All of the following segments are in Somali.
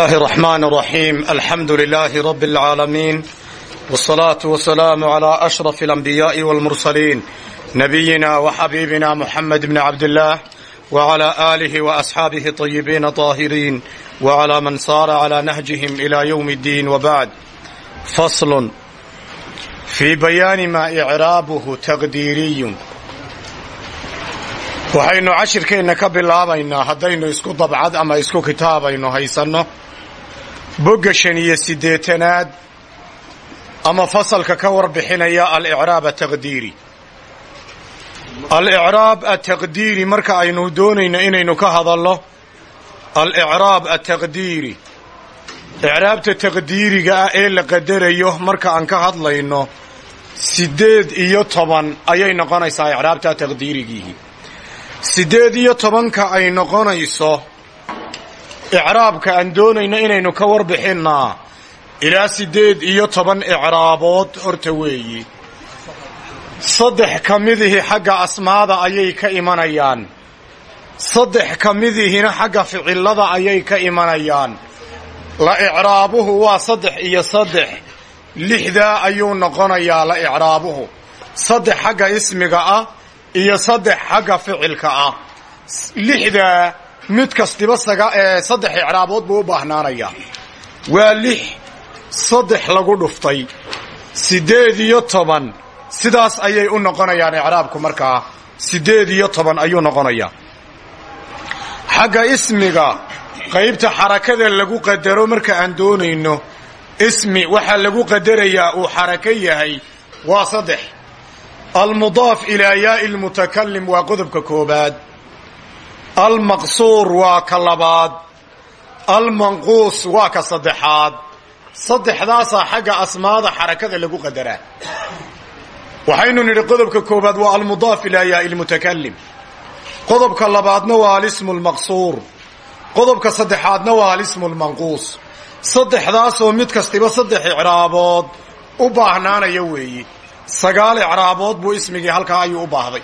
الله الرحمن الرحيم الحمد لله رب العالمين والصلاة والسلام على أشرف الأنبياء والمرسلين نبينا وحبيبنا محمد بن عبد الله وعلى آله وأصحابه طيبين طاهرين وعلى من صار على نهجهم إلى يوم الدين وبعد فصل في بيان ما إعرابه تقديري waxaynu cashirkeenna ka bilaabaynaa haddaynu isku dabcad ama isku kitaabaynu haysanno bogga shan iyo siddeetanaad ama fasalka ka warbixinaya alicraab ataqdiiri alicraab ataqdiiri marka aynu doonayno inaynu ka hadalno alicraab ataqdiiri icraabta taqdiiriga ah ee la qadarayo marka aan ka hadlayno siddeed iyo toban ayay noqonaysaa icraabta taqdiirigiihi siddeed iyo tobanka ay noqonayso icraabka aan doonayno inaynu ka warbixinnaa ilaa siddeed iyo toban icraabood horta weeyi. Saddex ka midihii xagga asmaada ayay ka imanayaan. Saddex ka midihina xagga ficilada ayay ka imanayaan. La icraabuhu waa saddex iyo saddex. Lixdaa ayuu noqonayaa la icraabuhu. Saddex xagga ismiga ah iyo saddex xagga ficilka ah. Lixdaa mid kastiba saddex icraabood buu u baahnaanayaa waa lix saddex lagu dhuftay. Siddeed iyo toban. Sidaas ayay u noqonayaan icraabku markaa siddeed iyo toban ayuu noqonayaa. Xagga ismiga qaybta xarakada lagu qadaro marka aan doonayno ismi waxaa lagu qadarayaa uu xarako yahay waa saddex. Almudaaf ilaa yaai lmutakalim waa qodobka koobaad almaqsuur waa ka labaad. Almanquus waa ka saddexaad. Saddexdaasaa xagga asmaada xarakada lagu qadaraa. Waxaynu nidhi qodobka koobaad waa almudaaf ilaa yaai lmutakalim qodobka labaadna waa alismu lmaqsuur qodobka saddexaadna waa alismu lmanquus saddexdaasoo mid kastiba saddex icraabood u baahnaanaya weeye sagaal icraabood buu ismigii halkaa ayuu u baahday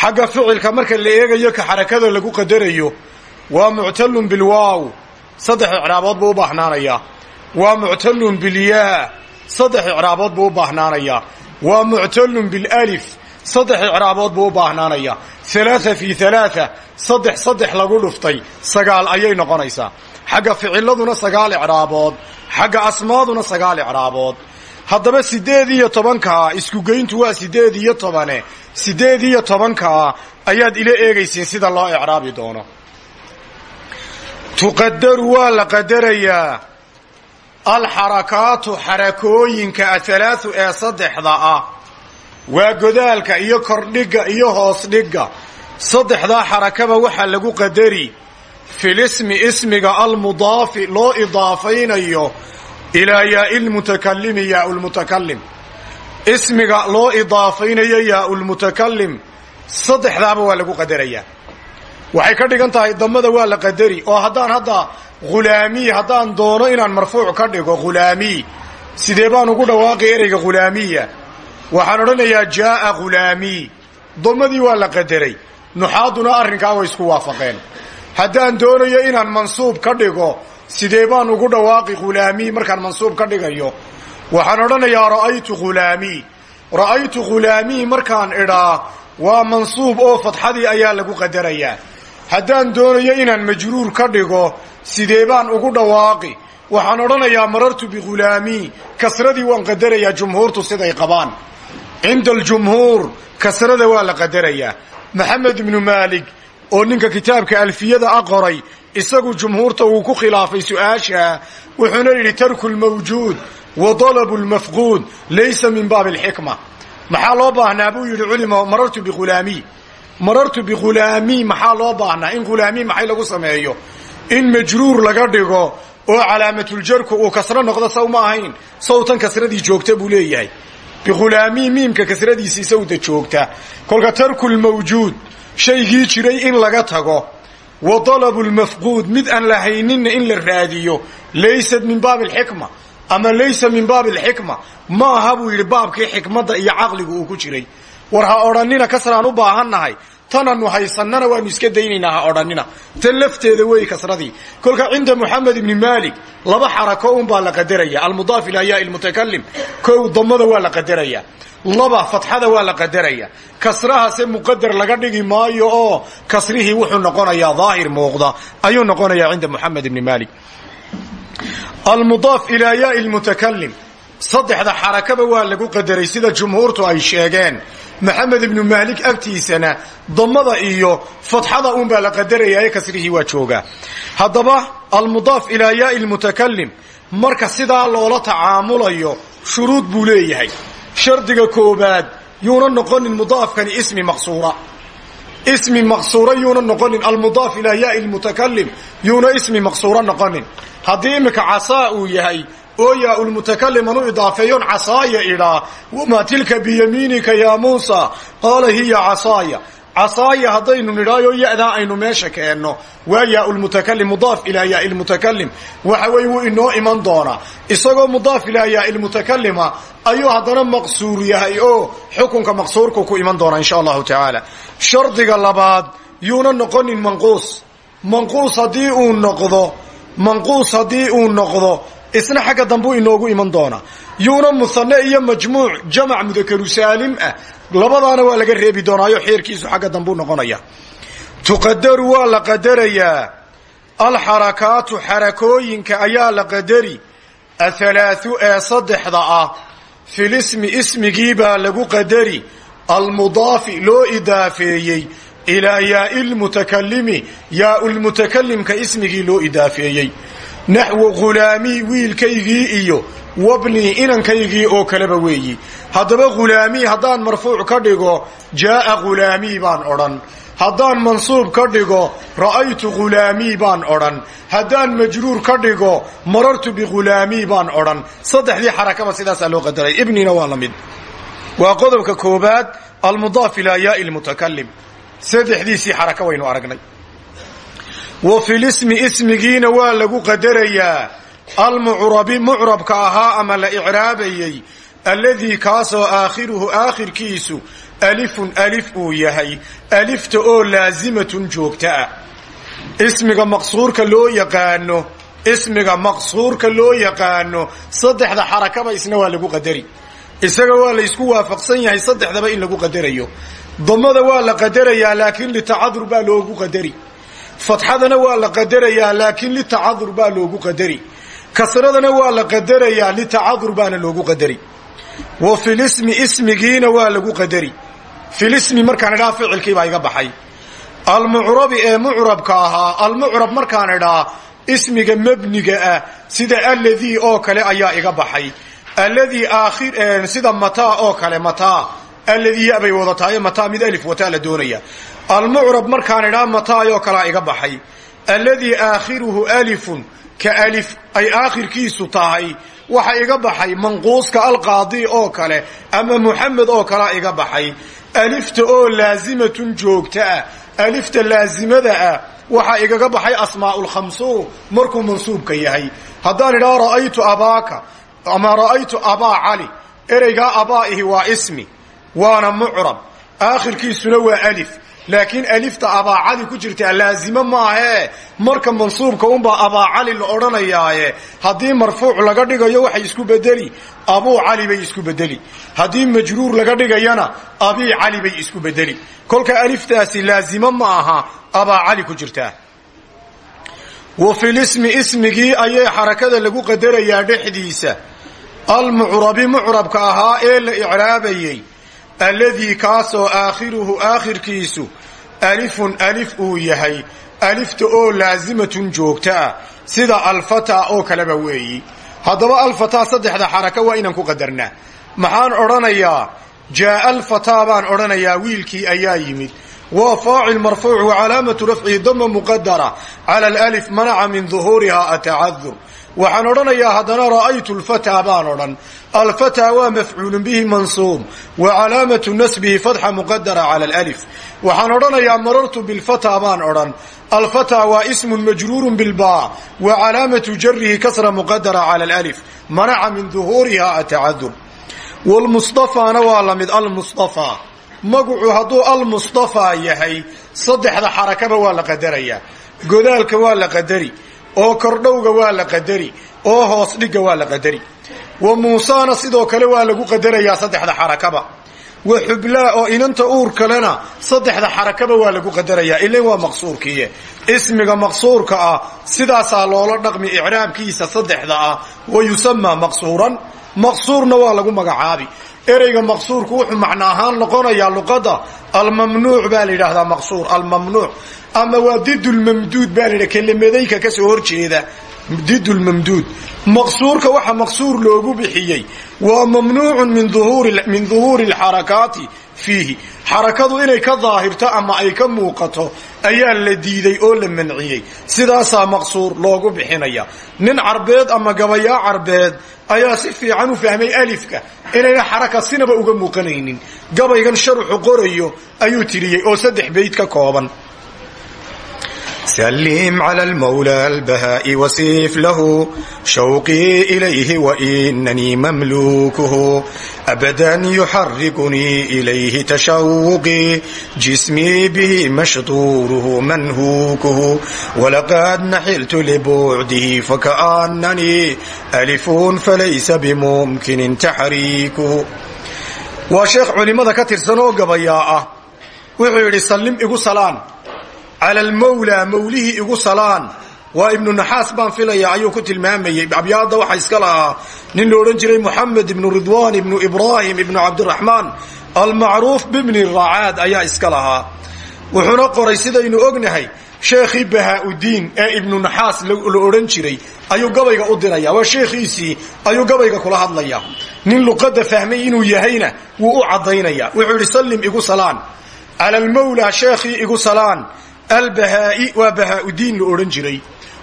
xagga ficilka marka la eegayo ka xarakada lagu qadarayo waa muctalun bilwaaw saddex icraabood buu u baahnaanayaa. Waa muctalun bilyaa saddex icraabood buu u baahnaanayaa. Waa muctalun bilalif saddex icraabood buu u baahnaanayaa. Halaaa fii halaaa saddex saddex lagu dhuftay sagaal ayay noqonaysaa. Xagga ficiladuna sagaal icraabood xagga asmaaduna sagaal icraabood haddaba siddeed iyo tobankaa iskugeyntu waa siddeed iyo tobane. Siddeed iyo tobankaa ayaad ila eegaysiin sida loo icraabi doono. Tuqadaru waa la qadarayaa. Alxarakaatu xarakooyinka athalaathu ee saddexda ah. Waa godaalka iyo kordhigga iyo hoos dhigga saddexdaa xarakaba waxaa lagu qadari. Filismi ismiga almudaafi loo idaafaynayo ilaa yaai lmutakalimi yaa lmutakalim ismiga loo idaafaynayo yaa lmutakalim saddexdaaba waa lagu qadarayaa. Waxay ka dhigan tahay damada waa la qadari. Oo haddaan hadda khulaamiy haddaan doono inaan marfuuc ka dhigo khulaamiy sidee baan ugu dhawaaqi ereyga khulaamiya waxaan odhanayaa jaaa khulaamiy damadii waa la qadaray. Nuxaaduna arrinkaa way isku waafaqeen. Haddaan doonayo inaan mansuub ka dhigo sidee baan ugu dhawaaqi khulaamiy markaan mansuub ka dhigayo? Waxaan odhanayaa ra'aytu khulaamiy ra'aytu khulaamiy markaan idhaa waa mansuub oo fadxadii ayaa lagu qadarayaa haddaan doonayo inaan majruur ka dhigo sidee baan ugu dhawaaqi? Waxaan odhanayaa marartu bikhulaamiy kasradii waan qadarayaa jumhuurtu siday qabaan. Cinda aljumhuur kasrada waa la qadarayaa. Maxamed ibnu maalik oo ninka kitaabka alfiyada a qoray isagu jumhuurta uu ku khilaafay su'aasha wuxuuna yidhi tarku lmawjuud wa dalabu lmafquud laysa min baabi alxikma maxaa loo baahnaa? Buu yidhi culimo marartu bikhulaamiy marartu bikhulaamiy maxaa loo baahnaa? In khulaamiy maxay lagu sameeyo? In majruur laga dhigo oo calaamatuljarku uu kasro noqdo saw ma ahayn. Sawtan kasradii joogta buu leeyahay. Bikhulaamiy miimka kasradiisii sawda joogta. Kolka tarku lmawjuud shaygii jiray in laga tago wa dalabu lmafquud mid aan la hayninna in la raadiyo laysat min baabi alxikma ama laysa min baabi alxikma ma aha buu yidhi baabkii xikmadda iyo caqligu uu ku jiray. War ha odhannina kasraan tananu haysannana waanu iska daynaynaa ha odhanina tan lafteeda wey kasradii. Kolka cinda moxamed ibni maalik laba xarako unbaa la qadaraya. Almudaaf ila yaa lmutakalim kow damada waa la qadaraya. Laba fatxada waa la qadaraya. Kasrahase muqadar laga dhigi maayo oo kasrihii wuxuu noqonayaa daahir muuqda. Ayuu noqonayaa cinda moxamed ibni maalik. Almudaaf ilaa yaa lmutakalim saddexda xarakaba waa lagu qadaray sida jumhuurtu ay sheegeen maxamed ibnu maalik agtiisana damada iyo fatxada unbaa la qadaraya ee kasrihii waa joogaa haddaba almudaaf ilaa yaai lmutakalim marka sidaa loola tacaamulayo shuruud buu leeyahay. Shardiga koobaad yuuna noqonin mudaafkani ismi maqsuura. Ismi maqsuura yuuna noqonin almudaaf ilaa yaai lmutakalim yuuna ismi maqsuura noqonin. Haddii iminka casaa uu yahay oo yaa ulmutakalim anu idaafeeyon casaaya idhaa wamaa tilka biyamiinika yaa muusa? Qaala hiya casaaya casaaya haddaynu nidhaayo yadaa aynu meesha keenno. Waa yaa lmutakalim mudaaf ilaa yaa lmutakalim waxa weye wuu inoo iman doonaa. Isagoo mudaaf ilaa yaa lmutakalima ayuu haddana maqsuur yahay. Oo xukunka maqsuurku ku iman doonaa insha allahu tacaala. Shardiga labaad yuuna noqonin manquus. Manquus haddii uu noqdo manquus haddii uu noqdo isna xagga dambuu inoogu iman doonaa yuuna musane iyo majmuuc jamac mudakaru saalim ah. Labadaana waa laga reebi doonaayo xeerkiisu xagga dambuu noqonaya. Tuqadaru waa la qadarayaa. Alxarakaatu xarakooyinka ayaa la qadari. Athalaathu ee saddexda ah. Filismi ismigiibaa lagu qadari. Almudaafi loo idaafeeyey. Ilaa yaai lmutakalimi yaau lmutakalimka ismigii loo idaafeeyey naxwu ghulaamii wiilkaygii iyo wabnii inankaygii oo kaleba weeyi. Haddaba ghulaamii haddaan marfuuc ka dhigo jaaa ghulaamii baan odhan. Haddaan mansuub ka dhigo ra'aytu ghulaamii baan odhan. Haddaan majruur ka dhigo marartu bighulaamii baan odhan. Saddexdii xarakaba sidaasaa loo qadaray. Ibnina waa la mid. Waa qodobka koobaad almudaaf ilaa yaai lmutakalim saddexdiisii xaraka waynu aragnay wa filismi ismigiina waa lagu qadarayaa. Almucrabi mucrabka ahaa ama la icraabayey alladii kaasoo aakhiruhu aakhirkiisu alifun alif uu yahay. Alifta oo laasimatun joogta ah. Ismiga maqsuurka loo yaqaano ismiga maqsuurka loo yaqaano saddexda xarakaba isna waa lagu qadari. Isaga waa laysku waafaqsan yahay saddexdaba in lagu qadarayo. Damada waa la qadarayaa laakiin litacadur baa loogu qadari fatxadana waa la qadarayaa laakiin litacadur baa loogu qadari. Kasradana waa la qadarayaa litacadur baana loogu qadari. Wa filismi ismigiina waa lagu qadari. Filismi markaan idhaa ficilkii baa iga baxay. Almucrabi ee mucrabka ahaa almucrab markaan idhaa ismiga mebniga ah sida alladii oo kale ayaa iga baxay. Alladii sida mataa oo kale mataa. Alladii yabay wadatahay mataa mid alif wataa la doonaya almucrab markaan idhaa mataayoo kalea iga baxay. Alladii aakhiruhu alifun ka alif ay aakhirkiisu tahay waxa iga baxay manquuska alqaadi oo kale ama muxamed oo kalea iga baxay. Alifta oo laasimatun joogta ah alifta laasimada ah waxaa igaga baxay asmaaulkhamsuun markuu mansuubka yahay. Haddaan idhaa ra'aytu abaaka ama ra'aytu abaa cali ereygaa abaa'ihi waa ismi waana mucrab. Aakhirkiisuna waa alif laakiin alifta abaa cali ku jirtaa laazimo maahee marka mansuubka unbaa abaa cali la odhanayaaye. Haddii marfuuc laga dhigayo waxay isku bedeli abuu cali bay isku bedeli haddii majruur laga dhigayana abii cali bay isku bedeli kolka aliftaasi laazimo ma aha abaa cali ku jirtaa wa filismi ismigii ayay xarakada lagu qadarayaa dhexdiisa. Almucrabi mucrabka ahaa ee la icraabayey alladii kaasoo aakhiruhu aakhirkiisu alifun alif uu yahay alifta oo laasimatun joogta ah sida alfataa oo kaleba weeyi. Haddaba alfataa saddexda xaraka waa inaan ku qadarnaa. Maxaan odhanayaa jaaa alfataa baan odhanayaa wiilkii ayaa yimid. Waa faacil marfuuc wa calaamatu rafcihi dama muqadara cala alif manaca min duhuuriha atacadur waxaan odhanayaa haddana ra'aytu lfataa baan odhan alfataa waa mafcuulun bihi mansuub wa calaamatu nasbihi fatxa muqadara cala alif waxaan odhanayaa marartu bilfataa baan odhan alfataa waa ismun majruurun bilbaa wa calaamatu jarihi kasra muqadara cala alif manaca min duhuuriha atacadur wlmustafaana waa la mid almustafa magacu hadduu almustafaa yahay saddexda xarakaba waa la qadarayaa godaalka waa la qadari oo kordhowga waa la qadari oo hoos dhigga waa la qadari wa muusana sidoo kale waa lagu qadarayaa saddexda xarakaba. Wa xublaa oo inanta uur kalena saddexda xarakaba waa lagu qadarayaa. Ilan waa maqsuurkiiye ismiga maqsuurka ah sidaasaa loola dhaqmi icraabkiisa saddexda ah wa yusamaa maqsuuran. Maqsuurna waa lagu magacaabi. Ereyga maqsuurku wuxuu macno ahaan noqonayaa luqada almamnuuc baa la yidhaahdaa maqsuur almamnuuc. Ama waa didulmamduud baa la yidhaha kelimadayka ka soo horjeeda didulmamduud maqsuurka waxa maqsuur loogu bixiyey waa mamnuucun min duhuuri alxarakaati fiihi xarakadu inay ka daahirto ama ay ka muuqato ayaa la diiday oo la manciyey sidaasaa maqsuur loogu bixinaya nin carbeed ama gabayaa carbeed ayaa si fiican u fahmay alifka inayna xaraka sinaba uga muuqanaynin gabaygan sharuxu qorayo ayuu tiriyey oo saddex bayd ka kooban سلم على المولى البهاء وسيف له شوقي إليه وإنني مملوكه أبدا يحركني إليه تشوقي جسمي به مشطوره منهوكه ولقد نحلت لبعده فكأنني ألف فليس بممكن تحريكه وشيخ علمada ka tirsan oo gabayaa ah wuxuu yidhi sallim igu salaan cala almawlaa mawlihii igu salaan waa ibnu naxaas baan filaya ayuu ku tilmaamayey abyaadda waxaa iska lahaa nin la odhan jiray moxamed ibnu ridwan ibnu ibraahim ibnu cabdiraxmaan almacruuf bibni racaad ayaa iska lahaa wuxuuna qoray sidaynu ognahay sheekhii bahaa-udiin ee ibnu naxaas la odhan jiray ayuu gabayga u diraya waa sheekhiisii ayuu gabayga kula hadlaya nin luqadda fahmay inuu yahayna wuu u caddaynaya wuxuu yidhi sallim igu salaan cala sheekhii igu salaan albahaa'i waa bahaa-udiin la odhan jiray.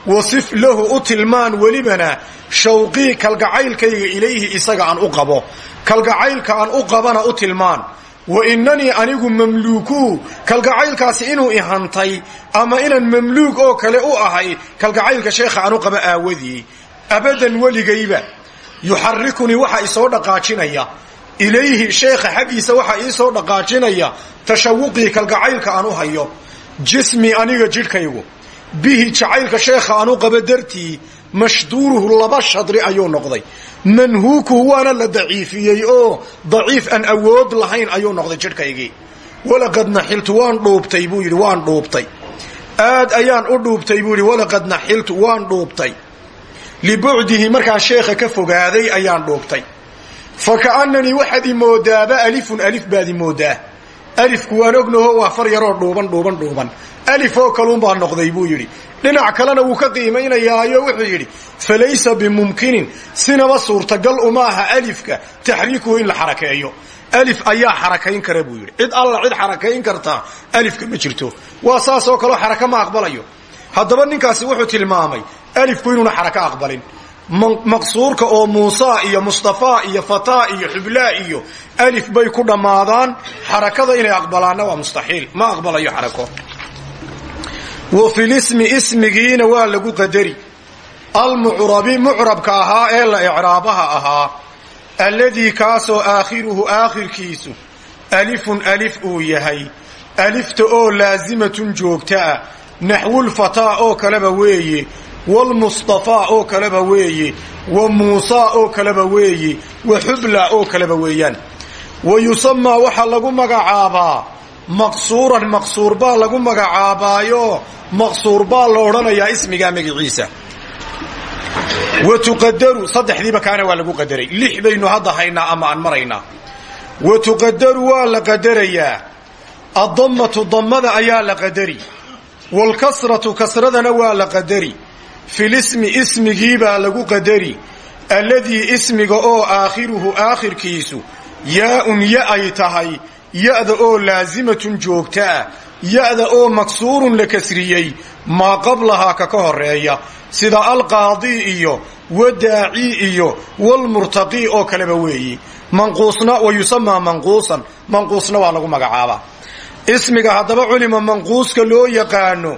Wasif lahu u tilmaan welibana shawqii kalgacaylkayga ilayhi isaga aan u qabo. Kalgacaylka aan u qabana u tilmaan. Wa inanii anigu mamluukuu kalgacaylkaasi inuu ihantay ama inaan mamluuk oo kale u ahay kalgacaylka sheekha aan u qabo aawadii. Abadan weligayba yuxarikunii waxaa isoo dhaqaajinaya. Ilayhi sheekha xaggiisa waxaa iisoo dhaqaajinaya tashawuqii kalgacaylka aan hayo jismi aniga jidhkaygu. Bihi jacaylka sheekha aanu qabo dartii mashduuruhu laba shadri ayuu noqday. Manhuukuhu waana la daciifiyey oo daciif aan awood lahayn ayuu noqday jidhkaygii. Walaqad naxiltu waan dhuubtay buu yidhi waan dhuubtay. Aad ayaan u dhuubtay buu yidhi walaqad naxiltu waan dhuubtay. Libucdihi markaan sheekha ka fogaaday ayaan dhuubtay. Fa ka'annanii waxaad alifun alif baad imoodaa alifku waan ognaho waa far yaroo dhuuban dhuuban dhuuban. Alif oo kaluunbaa noqday buu yidhi. Dhinac kalena wuu ka qiimaynayaayo wuxuu yidhi falaysa bimumkinin sinaba suurtagal uma aha alifka taxriikuhu in la xarakeeyo. Alif ayaa xarakayn kara buu yidhi. Cid alla cid xarakayn kartaa alifka ma jirto. Waa saasoo kaleo xaraka ma aqbalayo. Haddaba ninkaasi wuxuu tilmaamay alifku inuuna xaraka aqbalin maqsuurka oo muusa iyo mustafaa iyo fataa iyo xublaa iyo alif bay ku dhammaadaan. Xarakada inay aqbalaanna waa mustaxiil. Ma aqbalayo xarako. Wa filismi ismigiina waa lagu qadari. Almucrabi mucrabka ahaa ee la icraabaha ahaa. Alladii kaasoo aakhiruhu aakhirkiisu alifun alif uu yahay. Alifta oo laasimatun joogta ah. Naxwulfataa oo kaleba weeye wlmustafaa oo kaleba weeye wa muusaa oo kaleba weeye wa xubla oo kaleba weeyaan wa yusamaa waxaa lagu magacaabaa maqsuuran maqsuur baa lagu magacaabaayo maqsuur baa la odhanayaa ismigaa magiciisa wa tuqadaru saddexdiiba kaana waa lagu qadaray lix baynu hadda haynaa ama aan maraynaa wa tuqadaru waa la qadarayaa addammatu dammada ayaa la qadari waalkasratu kasradana waa la qadari filismi ismigiibaa lagu qadari. Alladii ismiga oo aakhiruhu aakhirkiisu yaa-un ya ay tahay ya-da oo laasimatun joogta ah ya-da oo maksuurun la kasriyey maa qablahaa ka ka horreeya sida alqaadii iyo wadaacii iyo walmurtaqii oo kaleba weeyi. Manquusna wa yusamaa manquusan manquusna waa lagu magacaabaa ismiga haddaba culima manquuska loo yaqaano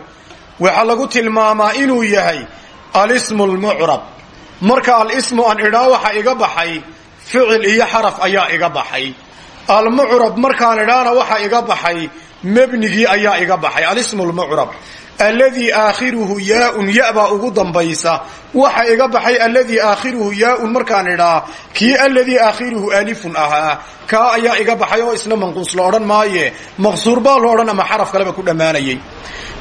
waxaa lagu tilmaamaa inuu yahay alismu lmucrab marka alismu aan idhaa waxa iga baxay ficil iyo xaraf ayaa iga baxay. Almucrab markaan idhaana waxa iga baxay mebnigii ayaa iga baxay alismu lmucrab alladii aakhiruhu yaaun ya-baa ugu dambaysa waxa iga baxay alladii aakhiruhu yaaun markaan idhaa kii alladii aakhiruhu alifun ahaa kaa ayaa iga baxay oo isna manquus la odhan maaye maqsuur baa lo odhan ama xaraf kaleba ku dhammaanayay.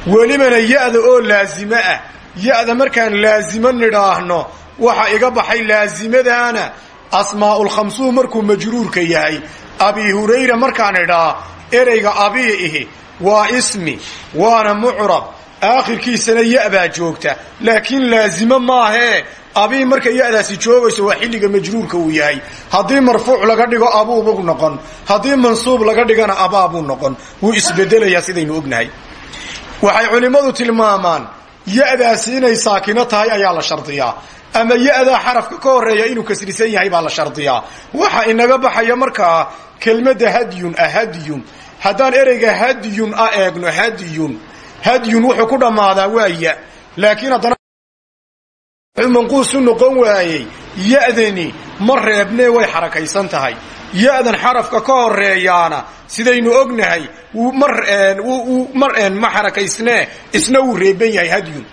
Welibana ya-da oo laazimo ah ya-da markaan laazimo nidhaahno waxa iga baxay laazimadaana asmaaulkhamsuun markuu majruurka yahay abi hurayra markaan idhaa ereyga abii ihi waa ismi waana mucrab aakhirkiisana ya-baa joogta laakiin laazimo maahee abii marka ya-daasi joogayso waa xilliga majruurka uu yahay. Haddii marfuuc laga dhigo abuubuu noqon. Haddii mansuub laga dhigana abaabuu noqon. Wuu isbedelayaa sidaynu ognahay. Waxay culimmadu tilmaamaan ya-daasi inay saakino tahay ayaa la shardiyaa ama ya-daa xarafka ka horreeya inuu kasrisan yahay baa la shardiyaa. Waxa inaga baxaya markaa kelmadda hadyun ah hadyun haddaan ereyga hadyun a eegno hadyun. Hadyun wuxuu ku dhammaadaa waa ya laakiin haddana manquus u noqon waayey ya-dani ma reebnee way xarakaysan tahay. Ya-dan xarafka ka horeeyaana sidaynu ognahay ma xarakaysnee isna wuu reeban yahay hadyun.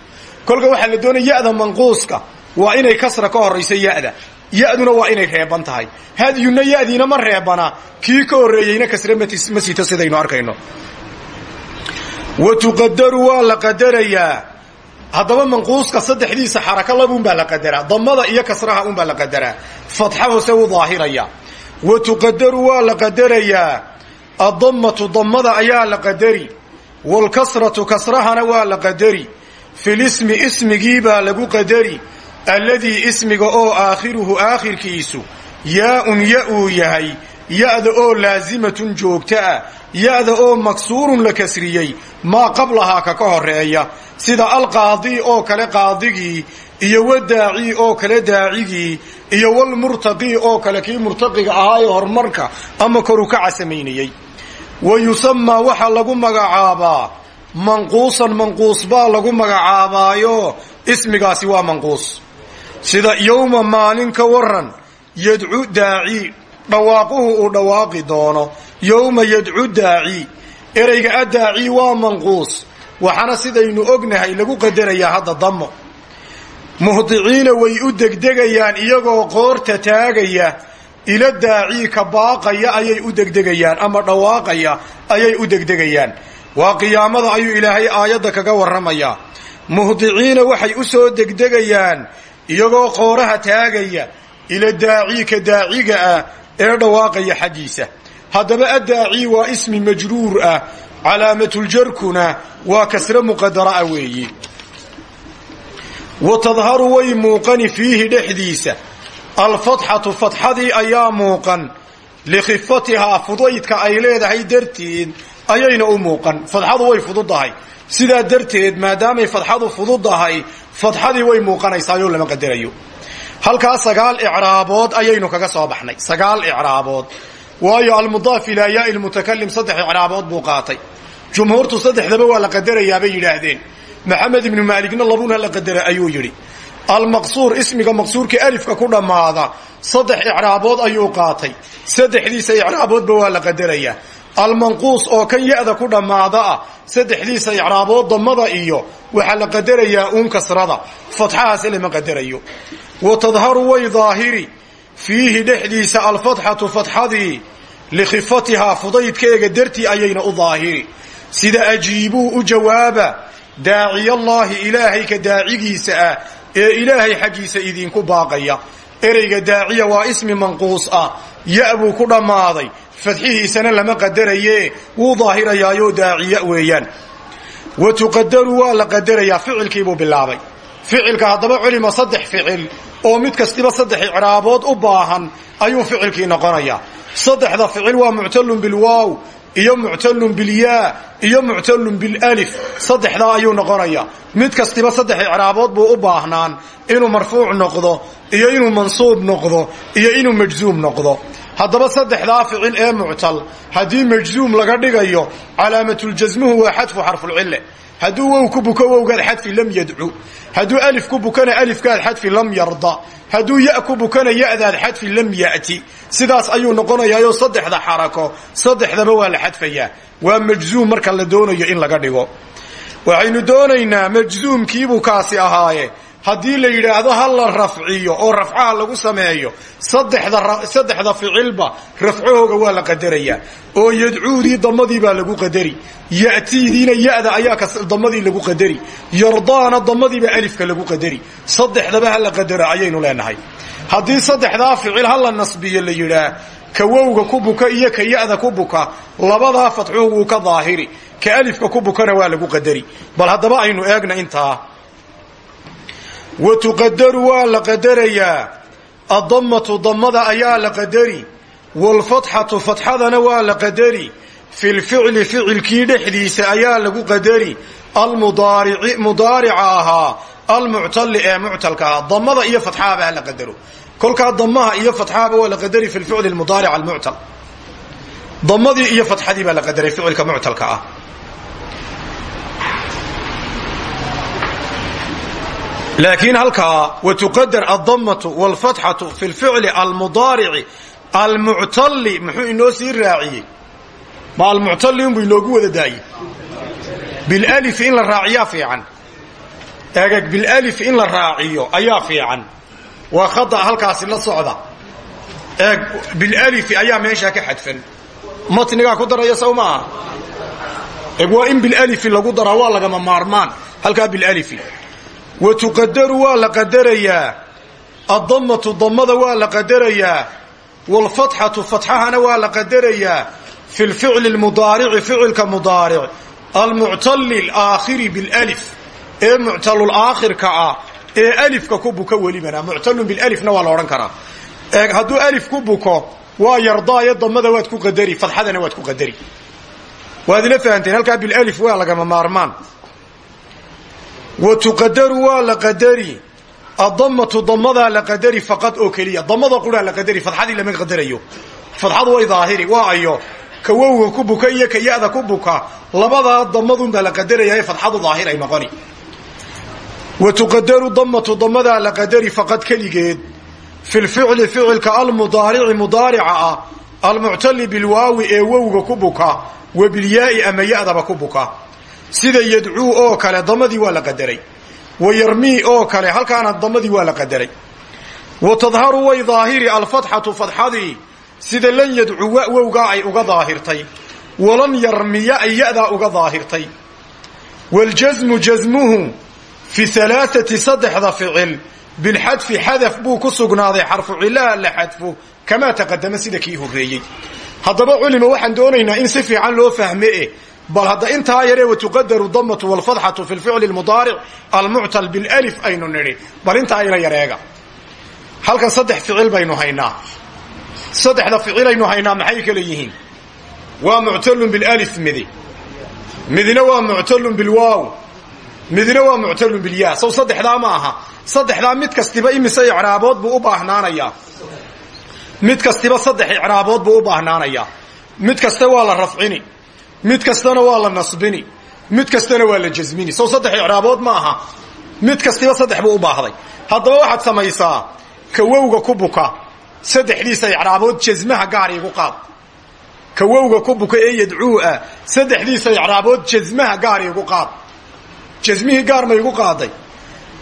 Kolka waxaa la doonaya ya-da manquuska. Waa inay kasra ka horayso ya-da ya-duna waa inay reeban tahay. Hadyunna ya-diina ma reebana. Kii ka horreeyeyna kasre ma sito sidaynu arkayno. Wa tuqadaru waa la qadarayaa. Haddaba manquuska saddexdiisa xaraka labuunbaa la qadaraa. Damada iyo kasraha unbaa la qadaraa. Fatxa hoose u wa tuqadaru waa la qadarayaa. Addamatu dammada ayaa la qadari. Waalkasratu kasrahana waa la qadari. Filismi ismigiibaa lagu qadari alladii ismiga oo aakhiruhu aakhirkiisu yaa-un ya uu yahay ya-da oo laasimatun joogta ah ya-da oo maksuurun la kasriyey maa qablahaa ka ka horreeya sida alqaadi oo kale qaadigii iyo wadaaci oo kale daacigii iyo walmurtaqi oo kale kii murtaqiga ahaa ee horumarka ama korukaca samaynayey wa yusamaa waxaa lagu magacaabaa manquusan manquus lagu magacaabaayo ismigaasi waa manquus sida yowma maalin ka waran yadcu daaci dhawaaquhu uu dhawaaqi doono. Yowma yadcu daaci ereyga adaaci waa manquus waxaana sidaynu ognahay lagu qadarayaa hadda damo muhdiciina way u degdegayaan iyagoo qoorta taagaya ila daaci ka baaqaya ayay u degdegayaan ama dhawaaqaya ayay u degdegayaan. Waa qiyaamada ayuu ilaahay aayadda kaga warramayaa. Muhdiciina waxay u soo degdegayaan iyagoo qooraha taagaya ila daaci ka daaciga ah ee dhawaaqaya xaggiisa. Haddaba addaaci waa ismi majruur ah calaamatuljarkuna waa kasre muqadara'a weeyi. Wa tadharu way muuqani fiihi dhexdiisa. Alfatxatu fatxadii ayaa muuqan. Likhifatihaa fudaydka ay leedahay darteed ayayna u muuqan. Fadxadu way fududahay. Sidaa darteed maadaamay fadxadu fududahay fadxadii way muuqanaysaayoo lama qadarayo. Halkaa sagaal icraabood ayaynu kaga soo baxnay. Sagaal icraabood. Waayo almudaaf ilaa yaai lmutakalim saddex icraabood buu qaatay. Jumhuurtu saddexdaba waa la qadarayaabay yidhaahdeen. Maxamed ibnu maaligna labuna la qadara ayuu yidhi. Almaqsuur ismiga maqsuurka alifka ku dhammaada saddex icraabood ayuu qaatay. Saddexdiisa icraaboodba waa la qadarayaa almanquus oo kan ya-da ku dhammaada ah saddexdiisa icraabood damada iyo waxaa la qadarayaa uun kasrada fatxahaase lama qadarayo. Wa tadharu way daahiri fiihi dhexdiisa alfatxatu fatxadii likhifatihaa fudaydkeega dartii ayayna u daahiri sida ajiibuu u jawaaba daaciyallaahi ilaahay ka daacigiisa ah ee ilaahay xaggiisa idinku baaqaya. Ereyga daaciya waa ismi manquus ah ya ku dhammaaday fadxihiisana lama qadaraye. Wuu daahirayaayoo daaciya weeyaan. Wa tuqadaru waa la qadarayaa ficilkiibuu bilaabay. Ficilka haddaba culima saddex ficil oo mid kastiba saddex icraabood u baahan ayuu ficilkii noqonayaa. Saddexda ficil waa muctalun bilwaaw iyo muctalun bilyaa iyo muctalun bilif saddexdaa ayuu noqonayaa. Mid kastiba saddex icraabood buu u baahnaan inuu marfuuc noqdo iyo inuu mansuub noqdo iyo inuu majzuum noqdo haddaba saddexdaa ficil ee muctal haddii majzuum laga dhigayo calaamatuljasmuhu waa xadfu xarfulcille hadduu wow ku buko wowgaad xadfi lam yadcu. Hadduu alif ku bukana alifkaad xadfi lam yarda. Hadduu ya ku bukana yadaad xadfi lam ya'ti. Sidaas ayuu noqonayaayo saddexda xarako saddexdaba waa la xadfayaa. Waa majzuum marka la doonayo in laga dhigo. Waxaynu doonaynaa majzuumkiibuu kaasi ahaaye haddii la yidhaahdo ha la rafciyo oo rafcaha lagu sameeyo saddexda ficilba rafcahooga waa la qadarayaa oo yadcuudii damadii baa lagu qadari. Ya'tiidiina ya'da ayaa damadii lagu qadari. Yardaana damadiibaa alifka lagu qadari. Saddexdaba ha la qadara ayaynu leenahay. Haddii saddexdaa ficil ha la nasbiyo la yidhaah ka wowga ku buka iyo ka ya'da ku buka labadaa fatxuhu wuu ka daahiri. Ka alifka ku bukana waa lagu qadari. Bal haddaba aynu eegna intaa wa tuqadaru waa la qadarayaa addammatu dammada ayaa la qadari waalfatxatu fatxadana waa la qadari fi lficli ficilkii dhexdiisa ayaa lagu qadari almudaarici mudaarica ahaa almuctali ee muctalka ahaa damada iyo fatxahaba ha la qadaro kolkaa damaha iyo fatxahaba waa la qadari fi lficli mudaaric almuctal damadii iyo fatxadii baa la qadaray ficilka muctalka ah laakiin halkaa watuqadar aldamatu wاlfatxatu fi lficli almudaarici almuctali muxuu inoo sii raaciyey? Ma almuctali unbu inoogu wada daayey. Bilalifi in la raaciyaa fiican. Eegag bilalifi in la raaciyo ayaa fiican. Waa khada halkaasi la socda. Eeg bilalifi ayaa meeshaa ka xadfan. Matnigaa ku daraya sow maaha? Eeg waa in bilalifi lagu daraa waa lagama maarmaan. Halkaa bilalifi wa tuqadaru waa la qadarayaa. Addammatu dammada waa la qadarayaa. Waalfatxatu fatxahana waa la qadarayaa. Fi lficli lmudaarici ficilka mudaaric. Almuctali alaakhiri bilif ee muctalulaakhirka ah ee alifka ku buka welibana muctalun bilifna waa la odhan karaa. Hadduu alif ku buko waa yardaayo dammada waad ku qadari fatxadana waad ku qadari. Waad ila fahanteen halkaa bilif waa lagama maarmaan wa tuqadaru waa la qadari addammatu dammadaa la qadari faqad oo keliya dammada quraa la qadari fadxadii lama qadarayo fadxadu way daahiri waa ayo ka wowga ku buka iyo ka ya'da ku buka labadaa damadunbaa la qadaraya fadxadu daahir ay noqoni wa tuqadaru dammatu dammadaa la qadari faqad keligeed fi lficli sida yadcuu oo kale damadii waa la qadaray wa oo kale halkaana damadii waa la qadaray. Wa tadharu way daahiri alfatxatu fadxadii sida lan yadcuwa wowgaa ay uga daahirtay walan yarmiya ay ya'daa uga daahirtay waljasmu jasmuhu fi alaaati saddexda ficil bilxadfi xadaf buu ku sugnaaday xarfu cilaha la xadfo kamaa taqadama sida kii horreeyey. Haddaba culima waxaan doonaynaa in si fiican loo fahme bal hadda intaa yaree watuqadaru damatu wlfatxatu fi lficli mudaaric almuctal bilif aynu nidhi bal intaa ila yareega halkan saddex ficil baynu haynaa saddexda ficilaynu haynaa maxay kale yihiin waa muctalun bilif midi midna waa muctalun bilwaaw midna waa muctalun bilyaa sow saddexdaa ma aha saddexdaa mid kastiba imise icraabood buu u baahnaanayaa mid kastiba saddex icraabood buu u baahnaanayaa mid kasta waa la rafcini mid kastana waa la nasbini. Mid kastana waa la jasmini. Sow saddex icraabood ma aha. Mid kastiba saddex buu u baahday. Haddaba waxaad samaysaa ka wowga ku buka saddexdiisa icraabood jasmaha gaar igu qaad. Ka wowga ku buka ee yadcuuah saddexdiisa icraabood jasmaha gaar igu qaad. Jasmihii gaar ma igu qaaday.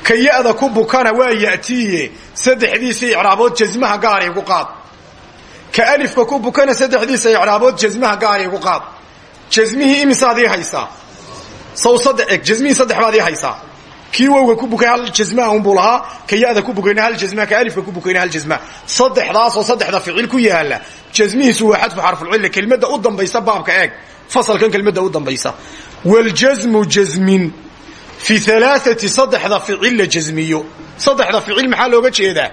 Ka ya'da ku bukana waa ya'tiiye saddexdiisii icraabood jasmaha gaar igu qaad. Ka alifka ku bukana saddexdiisa icraabood jasmaha gaar igu qaad jasmihii imisaad ii haysaa. Saw saddex eg jasmihii saddex baad ii haysaa. Kii wowga ku bukay hal jasmaa unbuu lahaa ka ya'da ku bukayna hal jasmaa ka alifka ku bukayna hal jasmaa saddexdaasoo saddexda ficil ku yaalla jasmihiisu waa xadfu xarfulcilla kelmadda u dambaysa baabka eeg fasalkan kelmadda u dambaysa. Waljasmu jasmin fi alaaati saddexda ficil la jasmiyo saddexda ficil maxaa looga jeedaa?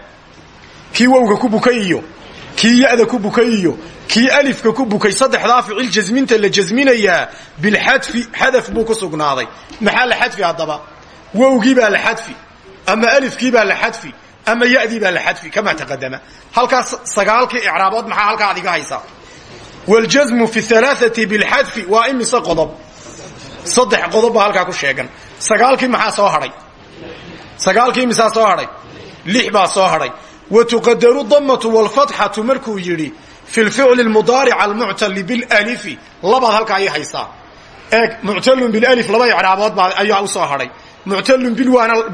Kii wowga ku bukay iyo kii ya'da ku bukay iyo kii alifka ku bukay saddexdaa ficil jasminta la jasminayaa bilxadfi xadaf buu ku sugnaaday. Maxaa la xadfi haddaba? Wowgii baa la xadfi ama alifkii baa la xadfi ama ya'dii baa la xadfi kamaa taqadama halkaas sagaalkii icraabood maxaa halkaa adiga haysaa? Waljasmu fi alaaati bilxadfi waa imise qodob. Saddex qodob baa halkaa ku sheegan. Sagaalkii maxaa soo hadhay sagaalkii misaa soo hadhay lix baa soo hadhay wa tuqadaru dammatu walfatxatu markuu yidhi fi lficli lmudaaric almuctali bilalifi labaad halkaa ay haysaa eeg muctalun bilif laba icraabood baa ayaa u soo hadhay muctalun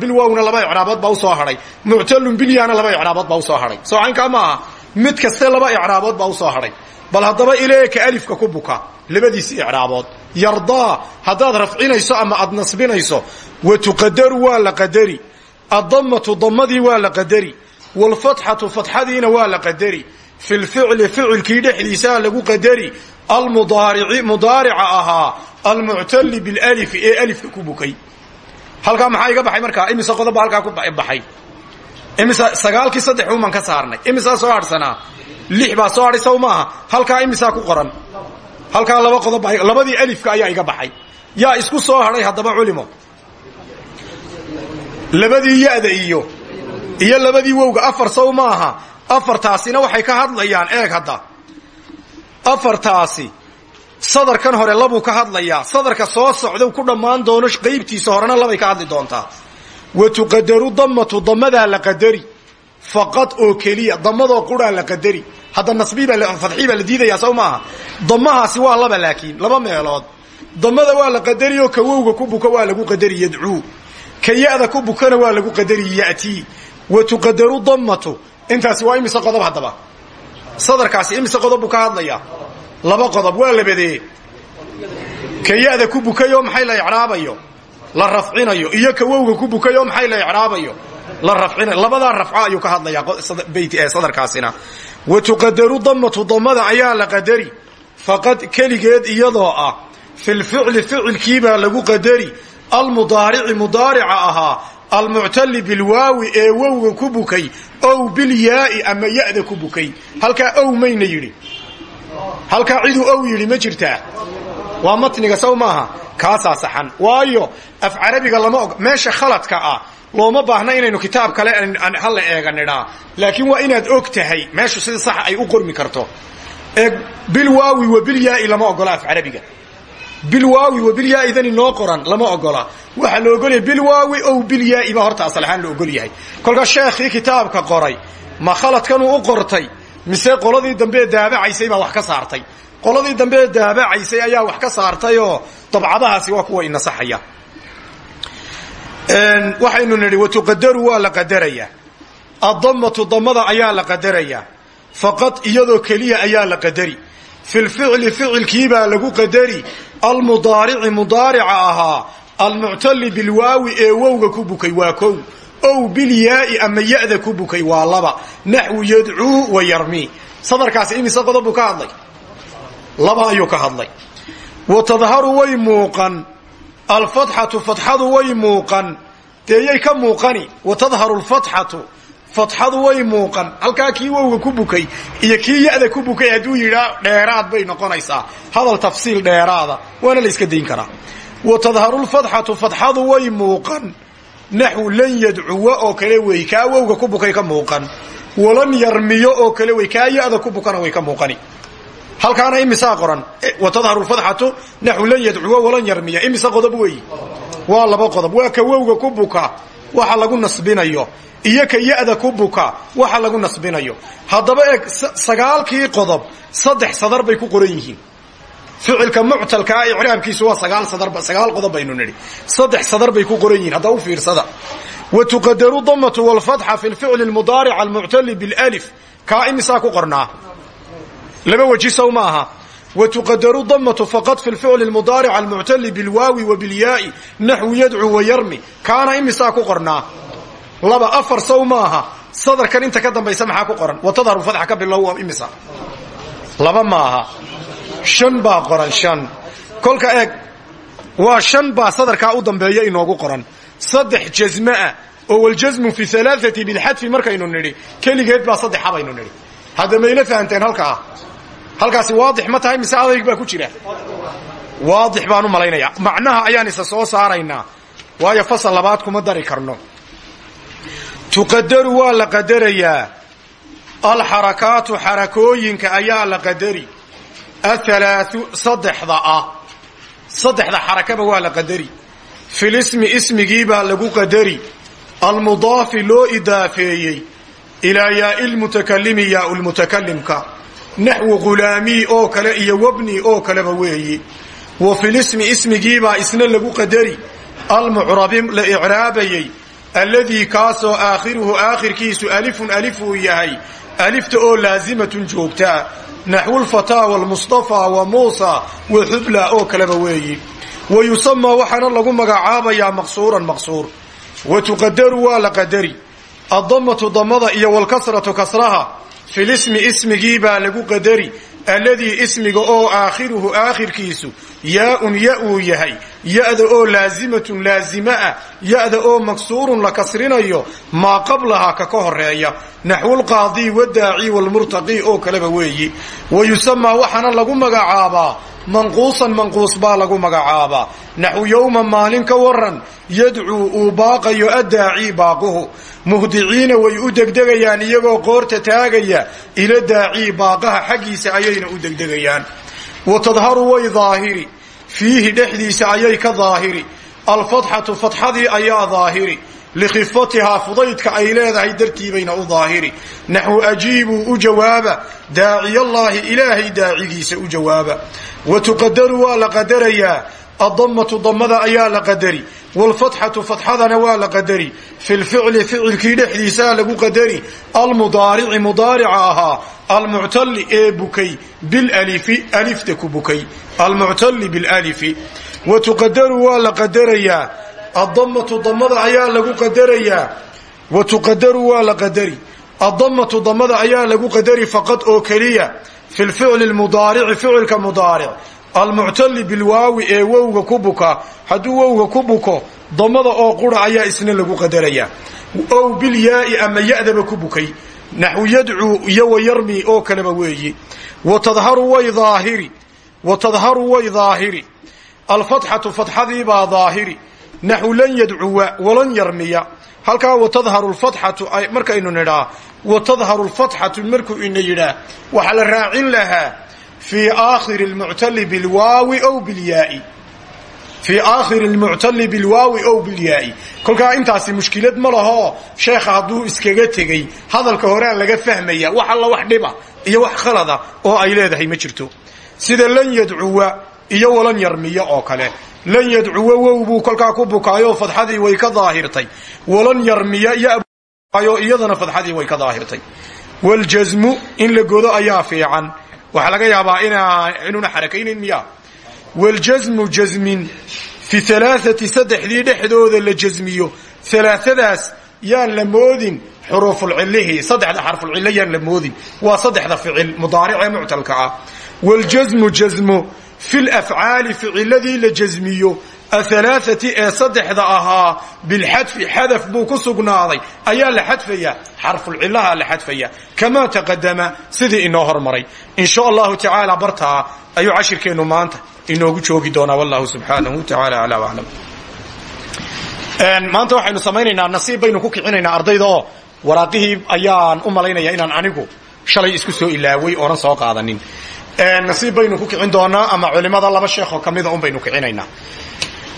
bilwawna laba icraabood baa u soo hadhay muctalun bilyaana laba icraabood baa u soo hadhay soo caynkaa ma aha mid kaste laba icraabood baa u soo hadhay bal haddaba ileeka alifka ku buka labadiisi icraabood yardaa haddaad rafcinayso ama aad nasbinayso wa tuqadaru waa la qadari addammatu dammadii waa la qadari waalfatxatu fatxadiina waa la qadari fi lficli ficilkii dhexdiisaa lagu qadari almudaarici mudaarica ahaa almuctali bilalifi ee alifka ku bukay halkaa maxaa iga baxay markaa imise qodob baa ku baxay imise sagaalkii saddex uman ka saarnay imisaa soo hadhsanaa lix baa soo hadhay saw maaha halkaa ku qoran halkaa laba qodob labadii alifka ayaa iga baxay yaa isku soo hadhay haddaba culimo labadii ya-da iyo iyo labadii wowga afar saw maaha afartaasina waxay ka hadlayaan eeg hadda. Afartaasi sadarkan hore labuu ka hadlayaa. Sadarka soo socda ku dhammaan doono qaybtiisa horena labay ka hadli doontaa. Wa tuqadaru dammatu dammadaa la qadari. Faqad oo keliya damadoo quraa la qadari. Hadda nasbifadxii baa la diidayaa saw maaha damahaasi waa laba laakiin laba meelood. Damada waa la qadari oo ka wowga ku buka waa lagu qadari yadcuu. Ka ya-da ku bukana waa lagu qadari ya'tii wa tuqadaru dammatu intaasi waa imise qodob haddaba sadarkaasi imise qodob buu ka hadlayaa laba qodob waa labadee ka ya-da ku bukayoo maxay la icraabayo la rafcinayo iyo ka wowga ku bukayoo maxay la icraabayo la rafcinayo labadaa rafco ayuu ka hadlayaa sadarkaasina wa tuqadaru dammatu dammada ayaa la qadari faqad keligeed iyadoo ah fi lficli ficilkiibaa lagu qadari almudaarici mudaarica ahaa almuctali bilwaawi ee wowga ku bukay ow bilyaai ama ya-da ku bukay. Halkaa ow mayna yidhi. Halkaa ciduu ow yidhi ma jirtaa? Waa matniga saw maaha kaasaa saxan. Waayo af carabiga lama og meesha khaladka ah looma baahna inaynu kitaab kale hala eeganidhaa. Laakiin waa inaad og tahay meeshu sida saxa ay u qormi karto. Ee bilwaawi wa bilyaai lama ogola af carabiga bilwaawi wa bilyaaidan inoo qoran lama ogola waxaa la ogolyahay bilwaawi ow bilyaai baa horta asal ahaan la ogol yahay kolkaa sheekhii kitaabka qoray ma khaladkanuu u qortay mise qoladii dambe daabacaysay baa wax ka saartay? Qoladii dambe daabacaysay ayaa wax ka saartayoo dabcadahaasi waa kuwa inasaxaya waxaynu nidhi watuqadaru waa la qadarayaa addammatu dammada ayaa la qadarayaa faqad iyadoo keliya ayaa la qadari fi lficli ficilkiibaa lagu qadari almudaarici mudaarica ahaa almuctali bilwaawi ee wowga ku bukay waa kow ow bilyaai ama ya-da ku bukay waa laba naxwu yadcuu wa yarmii sadarkaasi imise qodob buu ka hadlay? Laba ayuu ka hadlay. Wa tadharu way muuqan alfatxatu fatxadu way fatxadu way muuqan. Halkaa kii wowga ku bukay iyo kii ya-da ku bukay hadduu yidhaa dheeraad bay noqonaysaa. Hadal tafsiil dheeraada waana iska dayn karaa. Wa tadharu lfatxatu fatxadu way muuqan. Naxwu lan yadcuwa oo kale wey kaa wowga ku bukay ka muuqan. Walan yarmiyo oo kale wey kaa ya-da ku bukana way ka muuqani. Halkaana imisaa qoran. Wa tadharu lfatxatu naxwu lan yadcuwa walan yarmiya imise qodob weeyi waa laba qodob. Waa ka wowga ku buka. Waxa lagu nasbinayo iyo ka ya-da waxa lagu nasbinayo. Haddaba eeg sagaalkii qodob saddex sadar bay ku qoran yihiin. Ficilka muctalkaa icraabkiisu waa sagaal sadar sagaal qodob baynu nidhi. Saddex sadar bay ku qoran yihiin hadda u fiirsada. Wa tuqadaru dammatu walfatxa fi lficli lmudaaric almuctali bilif kaa imisaa ku qornaa laba weji sow ma aha. Wa tuqadaru dammatu faqad fi lficli lmudaaric almuctali bilwaawi wa bilyaai naxwu yadcuu wa yarmi. Kaana imisaa ku laba afar sow maaha. Sadarkan inta ka dambaysa maxaa ku qoran? Wa tadharu fatxa ka bilow imisa? Laba maaha. Shan baa qoran shan. Kolka eeg waa shan baa sadarkaa u dambeeya inoogu qoran. Saddex jasmaa oo waljasmu fi alaaati bilxadfi markaynu nidhi keligeed baa saddexa baynu nidhi. Hadda mayla fahanteen halkaa halkaasi waadix ma tahay mise adayg baa ku jira? Waadix baan u macnaha ayaan isa soo saaraynaa. Waayo fasal labaad kuma dari karno tuqadaru waa la qadarayaa. Alxarakaatu xarakooyinka ayaa la qadari. Athalaau saddexda ah saddexda xarakaba waa la qadari. Filismi ismigiibaa lagu qadari. Almudaafi loo idaafeeyey ilaa yaai lmutakalimi yaau lmutakalimka naxwu ghulaamii oo kale iyo wabnii oo kaleba weeyi. Wa filismi ismigiibaa isna lagu qadari. Almucrabi la icraabayey alladii kaasoo aakhiruhu aakhirkiisu alifun alif uu yahay alifta oo laasimatun joogtaa naxwulfataa walmustafaa wa muusa wa xubla oo kaleba weeyi. Wa yusamaa waxaana lagu magacaabayaa maqsuuran maqsuur. Wa tuqadaru waa la qadari addamatu damada iyo walkasratu kasraha filismi ismigiibaa lagu qadari alladii ismiga oo aakhiruhu aakhirkiisu yaa-un ya uu yahay. Ya-da oo laasimatun laasima ah. Ya-da oo maksuurun la kasrinayo. Maa qablahaa ka ka horreeya naxwulqaadii wadaaci walmurtaqii oo kaleba weeyi. Wa waxaana lagu magacaabaa manquusan manquus baa lagu magacaabaa naxwu yowma maalin ka waran yadcuu uu baaqayo addaaci baaquhu. Muhdiciina way u degdegayaan iyagoo qoorta taagaya ila daacii baaqaha xaggiisa ayayna u degdegayaan. Wa tadharu way daahiri fiihi dhexdiisa ayay ka daahiri. Alfatxatu fatxadii ayaa daahiri likhifatihaa fudaydka ay leedahay dartiibayna u daahiri naxwu ajiibuu u jawaaba daaciyallaahi ilaahay daacigiisa u jawaaba wa tuqadaru waa la qadarayaa addamatu damada ayaa la qadari waalfatxatu fatxadana waa la qadari fi lficli ficilkii dhexdiisaa lagu qadari almudaarici mudaarica ahaa almuctali ee wa la qadarayaa addamatu damada ayaa lagu qadarayaa. Wa tuqadaru waa la qadari. Addamatu damada ayaa lagu qadari faqad oo keliya. Fi lficli lmudaarici ficilka mudaaric almuctali bilwaawi ee wowga ku buka. Hadduu wowga ku buko damada oo qura ayaa isna lagu qadarayaa. Ow bilyaai ama ya'daba ku bukay. Naxwu yadcuu iyo wa yarmi oo kaleba weeyi. Wa tadharu way daahiri wa tadharu way daahiri alfatxatu fatxadiibaa daahiri naxwu lan yadcuwa walan yarmiya. Halkaa wa tadharu lfatxatu markaynu nidhaa wa tadharu lfatxatu markuu ina yidhaah waxaa la raacin lahaa fii aakhiri lmuctali bilwaawi ow bilyaai. Fii aakhiri lmuctali bilwaawi ow bilyaai. Kolkaa intaasi mushkilad ma laho sheekha hadduu iskaga tegey hadalka horea laga fahmaya wax alla wax dhiba iyo wax khalada oo ay leedahay ma jirto. Sida lan yadcuwa iyo walan yarmiya oo kale lan yadcuwa wow buu kolkaa ku bukaayo fadxadii way ka daahirtay. Walan yarmiya yayo iyadana fadxadii way ka daahirtay. Waljasmu in la godo ayaa fiican. Waxaa laga yaabaa inuuna xarakaynayn miya. Waljasmu jasmin fi alaaati saddexdii dhexdooda la jasmiyo alaaadaas yaan la moodin xuruufulcilihii saddexda xarfulcillo yaan la moodin. Waa saddexda ficil waljasmu jasmu fi lafcaali ficiladii la jasmiyo ahalaaati ee saddexda ahaa bilxadfi xadaf buu ku sugnaaday ayaa la xadfaya xarfulcilaha la xadfaya kamaa taqadama sidii inoo hormaray in sha allahu tacaala bartaa ayuu cashirkeennu maanta inoogu joogi doonaa wallahu subxaanahu tacaala aclaa aclam maanta waxaynu samaynaynaa nasiib baynu ku kicinaynaa ardayda oo waraaqihii ayaan u malaynaya inaan anigu shalay isku soo ilaaway oonan soo qaadanin nasiib baynu ku kicin doonaa ama culimada laba sheekoo kamida un baynu kicinaynaa.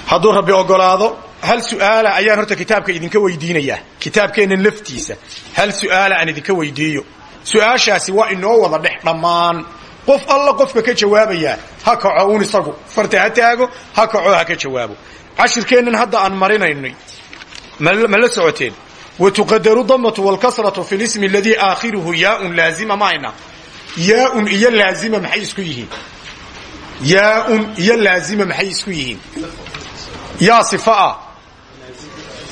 Hadduu rabbi ogolaado hal su'aala ayaan horta kitaabka idinka weydiinayaa. Kitaabkeennan laftiisa. Hal su'aala aan idinka weydiiyo. Su'aashaasi waa inoo wada dhex dhammaan. Qof alla qofka ka jawaabayaa ha kaco isagu. Farta ha taago ha kaco jawaabo. Cashirkeennan hadda aan marinaynay. Ma la socoteen. Wa tuqadaru damatu wlkasratu fi lismi aladii aakhiruhu yaaun laazima maayna yaaun iyo laazima maxay isku yihiin yaaun iyo laazima maxay isku yihiin yaa sifaa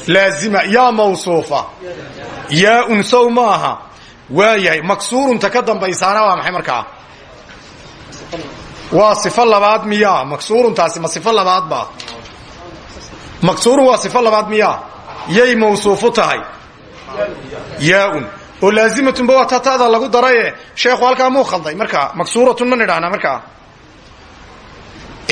laazima yaa mawsuufa yaaun sow maaha waayahay maksuurunta ka dambaysaana waa maxay markaa waa sifo labaad miyaa maksuuruntaasi ma sifo labaad ba maksuurun waa sifo labaad oo laazimatunba waa tatada lagu daraye. Sheekhu halkaa muu khalday. Markaa maksuuratun ma nidhahnaa markaa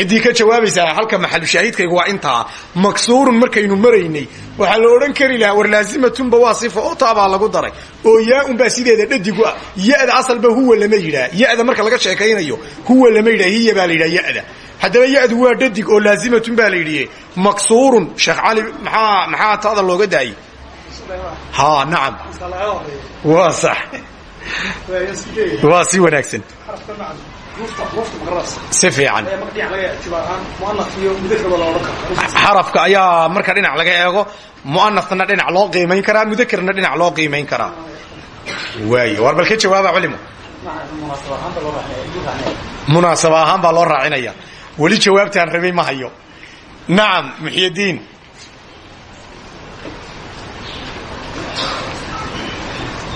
ciddii ka jawaabaysaa halka maxalushaahidkayga waa intaa. Maksuurun markaynu maraynay waxaa la odhan kari lahaa war laazimatunba waa sifa oo taabaa lagu daray. Oo yaaun baa sideeda dhadigu ah. Ya'da huwa lama yidhaah. Ya'da marka laga sheekaynayo huwa lama yidhah hiya baa la yidhaha ya'da. Waa dhadig oo laazimatun baa la yidhi maksuurun sheekh cali maxaa maxaa taada looga daayey ha nacam waa sax. Waa si wanaagsan. Si fiican. Xarafka ayaa marka dhinac laga eego. Mu'anasna dhinac loo qiimayn karaa mudakerna dhinac loo qiimayn karaa. Waay war bal ka jawaaba culimo munaasaba ahaan baa loo raacinaya. Weli jawaabtaan rabay ma hayo. Nacam muxydiin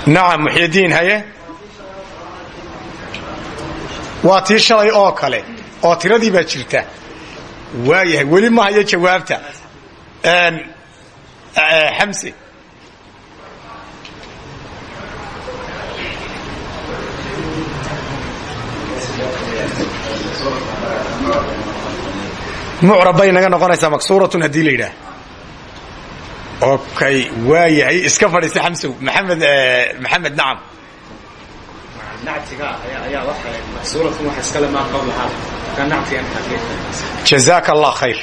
nacam muxydiin haye? Waa tii shalay oo kale oo tiradii baa jirta. Waayahay weli ma hayo jawaabta. Xamse. Mucrab bay naga noqonaysaa maksuuratun haddii la yidhaah okay waa yahay iska fadhiisa xamsow maxamed maxamed nacam. Jazaaka allah khayr.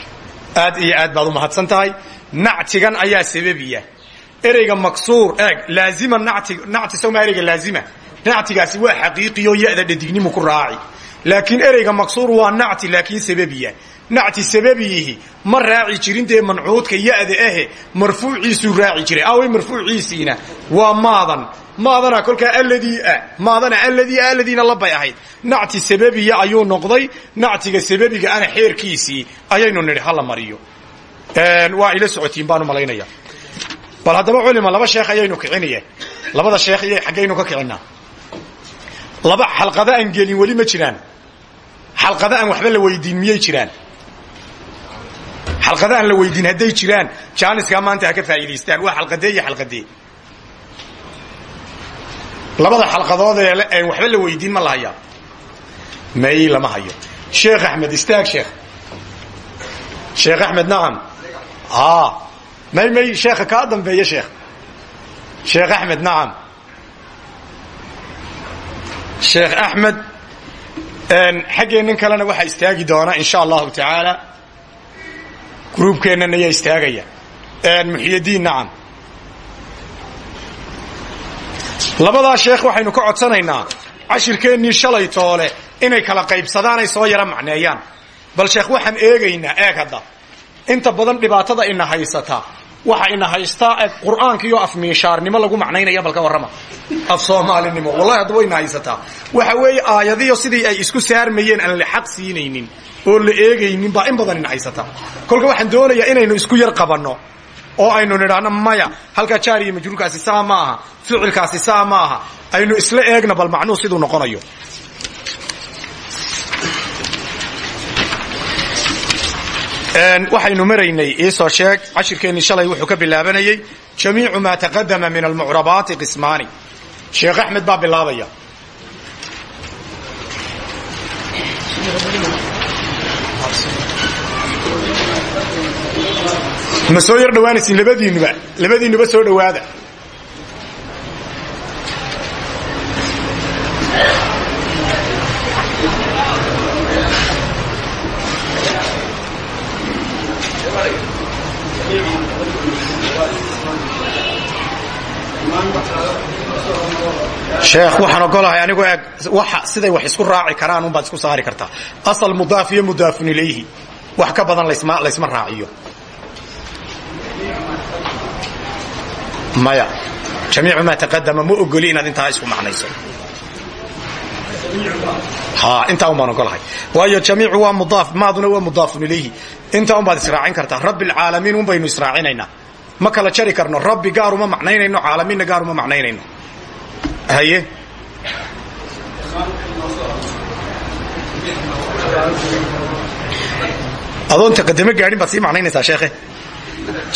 Aad iyo aad baad u mahadsan tahay nactigan ayaa sababiya ereyga maksuur eeg laazima nati nacti sawma ereyga laazima. Nactigaasi waa xaqiiqiyo ya-da dhadignimu ku raaci. Laakiin ereyga maksuur waa nacti laakiin sababiya nacti sababiyihi ma raaci jirin dee mancuudka ya-da ahe marfuuciisuu raaci jiray away marfuuciisiina waa maadan maadana kolkaa alladii ah maadana alladii ah alladiina labay ahayd nacti sababiya ayuu noqday nactiga sababiga ana xeerkiisii ayaynu nidhi hala mariyo waa ila socotiin baanu malaynaya bal haddaba culima laba sheekh ayaynu kicinaya labada sheekh iyo xaggaynu ka kicinaa laba xalqada aan gelin weli ma jiraan xalqada aan waxba la weydiin miyay jiraan xalqada aan la weydiin hadday jiraan jaaniskaa maanta ha ka faa'iidaystaan. Waa xalqadee iyo xalqadee? Labada xalqadood ee waxba la weydiin ma la hayaa may lama hayo. Sheekh axmed istaag sheekh. Sheekh axmed nacam may may sheekha kaa dambeeya sheekh. Sheekh axmed nacam sheekh axmed xaggeennan kalena waxaa istaagi doona in sha allahu tacaala gruubkeennan ayaa istaagaya. Muxyadiin nacam. Labadaa sheekh waxaynu ka codsanaynaa cashirkeennii shalay toole inay kala qaybsadaan ay soo yaro macneeyaan. Bal sheekh waxaan eegaynaa eeg hadda. Inta badan dhibaatada ina haysata waxa ina haystaa qur'aanka iyo afmiishaarnimo lagu macnaynaya balka warrama. Af soomaalinimo. Wallahi hadda wayna haysataa waxa weeye aayadiyo sidii ay isku saarmayeen aan la xaq siinaynin oo la eegaynin baa in badan ina haysata. Kolka waxaan doonayaa inaynu isku yar qabanno oo aynu nidhaahno maya halkaa jaar iyo majruurkaasi saa ma ficilkaasi saa ma aha. Aynu isla eegna bal macnuhu siduu noqonayo waxaynu maraynay iisoo sheeg cashirkeennii shalay wuxuu ka bilaabanayey jamiicu maa taqadama min almucrabaati qismaani. Sheekh axmed baa bilaabaya. Ma yar dhawaanaysin labadiinuba labadiinuba soo dhowaada sheekh waxaan ogolahay anigu eeg siday wax isku raaci karaan unbaad isku saari kartaa. Asal mudaaf iyo mudaafun ilayhi wax ka badan laysma raaciyo. Maya jamiicu maa taqadama ma ogoli inaad intaa isku macnayso. Intaa un baan ogolahay. Waayo jamiicu waa mudaaf maaduna waa mudaafun ilayhi intaa un baad israacin kartaa. Rabbi alcaalamiin un baynu israacinaynaa ma kala jari karno. Rabbi gaar uma macnaynayno caalamiinna gaar uma macnaynayno haye? Adoon taqadamo gaadhin baad sii macnaynaysaa sheekhe.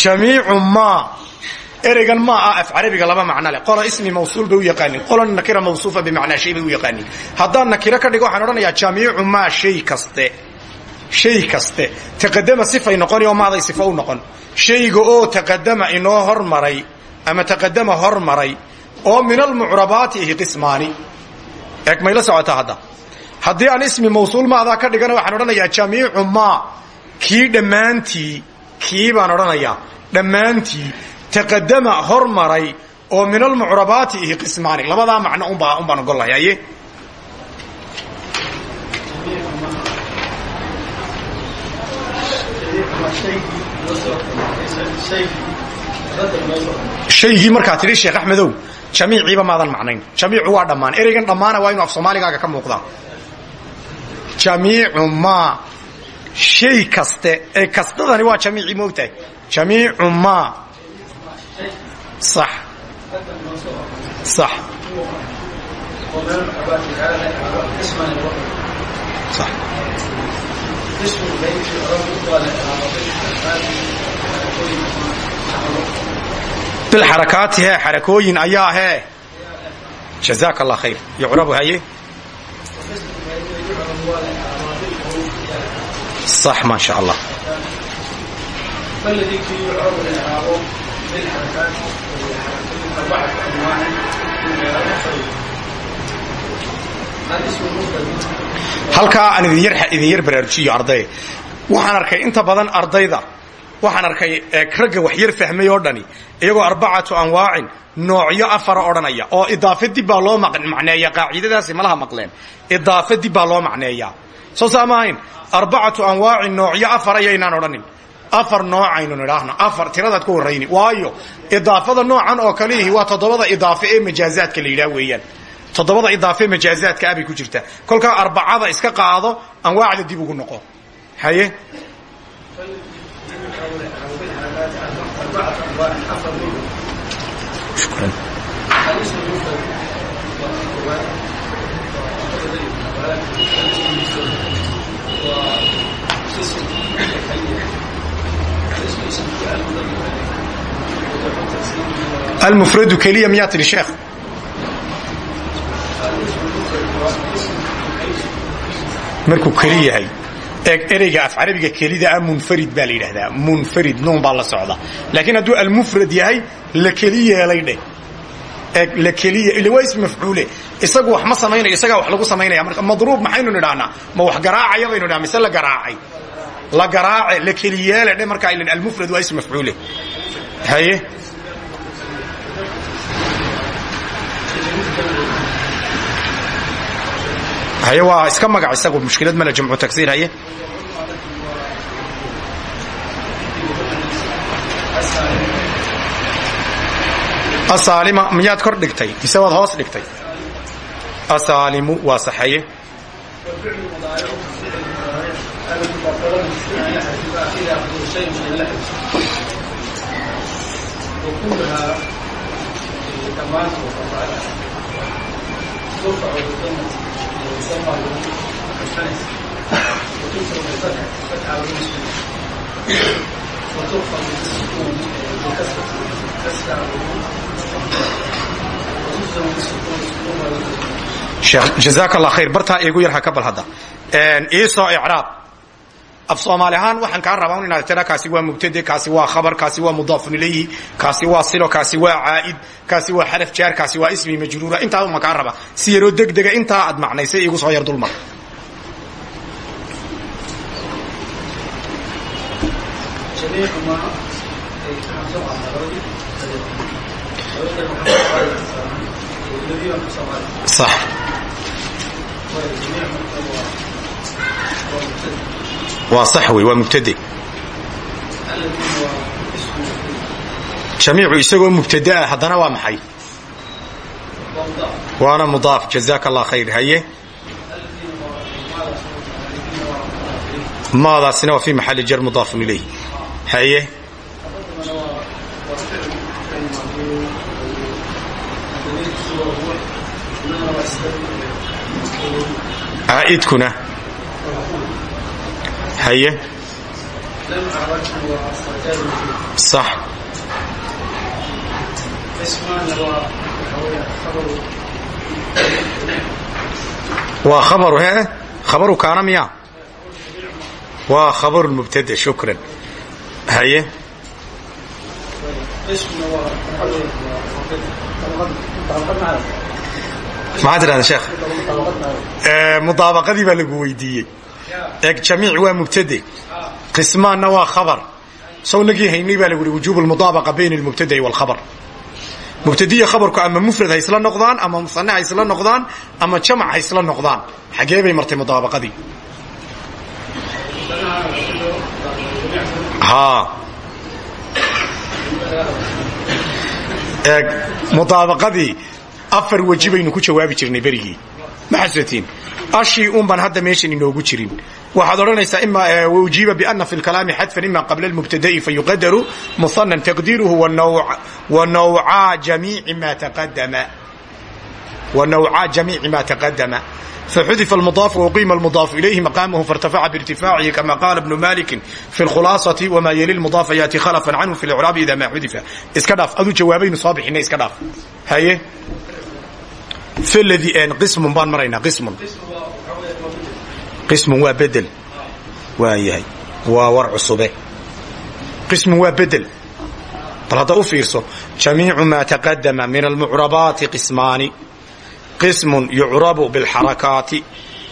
Jamiicu maa ereygan maa ah af carabiga laba macno leh. Qola ismi mawsuul bay u yaqaanin qola nakira mawsuufa bimacnaa shay bay u yaqaanin haddaan nakiro ka dhigo waxaan odhanayaa jamiicu maa shay kaste. Shay kaste. Taqadama sifay noqoni oo maaday sifo u noqon. Shayga oo taqadama inoo hormaray ama taqadama hormaray oo min almucrabaati ihi qismaani. Eeg mayla socotaa hadda? Haddii aan ismi mawsuul maadaa ka dhigana waxaan odhanayaa jamiicu maa kii dhammaantii kii baan odhanayaa. Dhammaantii taqadama hormaray oo min almucrabaati ihi qismaani. Labadaa macno un baan ogollahay aye shaygii markaa tidhi sheekh axmedow jamiiciiba maadan macnayn? Jamiicu waa dhammaan. Ereygan dhammaana waa inu af soomaaligaaga ka muuqdaa. Jamiicu maa shay kaste ee kastadani waa jamiicii moogtahay jamiicu maa sax. Sax bilxarakaati hee xarakooyin ayaa hee jazaak allah khayr yucrabu haye sax maasha allah halkaa aan idin yar baraarujiyo arday waxaan arkay inta badan ardayda waxaan arkay ragga wax yar fahmay oo dhani iyagoo arbacatu anwaacin noocyo afara odhanaya oo idaafa dib baa loo macneeya qaacidadaasi malaha maqleen. Idaafa dib baa loo macneeyaa soo saa maahayn arbacatu anwaacin noocyo afar ayaynaan odhanin. Afar noocaynu nidhaahno afar tiradaad ku horrayni waayo idaafada noocan oo kaliihi waa toddobada idaafe ee majaazaadka la yidhaah weeyaan. Toddobada idaafe majaazaadka ah ku jirtaa. Kolkaa arbacada iska qaado anwaacda dib ugu noqo. Haye shukran الاسم المفرد وقسم الاسم اسم فعل وتحت تفسيره almufradu keliya miyaa tidhi sheekh markuu keli yahay eeg ereyga af carabiga kelida ah munfarid baa la yidhaahdaa munfarid nuun baa la socda laakiin hadduu almufrad yahay la keli yeelay dheh eeg la keliya ila waa ism mafcuule isagu wax ma samaynayo isagaa wax lagu samaynaya marka madruub maxaynu nidhahnaa ma wax garaacaya baynu nidhaha mise la garaacay la garaace la keli yeele dhe markaa ilan almufrad waa ism mafcuule haye haye waa iska magac isagu mushkilad male jamcu tagsiir haye asaalima miyaad kor dhigtay mise waad hoos dhigtay asaalimu waa saxaye jazaak allah khayr bartaa iigu yar ha ka bal hadda. Iisoo icraab af soomaali ahaan waxaan kaa rabaa un inaad tira kaasi waa mubtade kaasi waa khabar kaasi waa mudaafun ilayhi kaasi waa silo kaasi waa caa'id kaasi waa xaraf jaar kaasi waa ismi majruura. Intaa uma kaa raba si yaroo degdega intaa aad macnaysay igu soo yar dulmar. صح waa sax wey waa mubtade jamiicu isagoo mubtada ah haddana waa maxay? Waana mudaaf jazaaka allah khayr haye. Maadaasina waa fi maxali jar mudaafun ilayh haye. Aa'idkuna haye sax. Waa khabaru hee khabaru kaana miya waa khabaru mubtada shukran. Haye. Maxaa tidhahda sheekh? Mudaabaqadii baa lagu weydiiyey eeg jamiic waa mubtade qismaanna waa khabar. Sawnagii haynay baa lagu uhi wujuub lmudaabaqa bayna almubtada'i waalkhabar mubtadiya khabarku ama mufrad ha isla noqdaan ama musane ha isla noqdaan ama jamac ha isla noqdaan. Xagee bay martay mudaabaqadii. Eeg mudaabaqadii afar weji baynu ku jawaabi jirnay berigii. Ma xasuusatiin ashii un baan hadda meeshan inoogu jirin waxaad odhanaysaa ima ujiiba biana fi lkalaami xadfan ima qabla lmubtada'i fayuqadaru muhanan taqdiiruhu wanawcaa jamiici ma taqadama ونوعا جميع ما تقدم فحذف المضاف وقيم المضاف إليه مقامه فارتفع بارتفاعه كما قال ابن مالك في الخلاصة وما يلي المضاف يأتي خلفا عنه في الإعراب إذا ما حذف اسكداف أدو جوابين صابحين اسكداف هاي qismun baan maraynaa qismun qismun waa bedel waayahay waa war cusube qismun waa bedel bal hadda u fiirso jamiicu maa taqadama min almucrabaati qismaani qismun yucrabu biاlxarakaati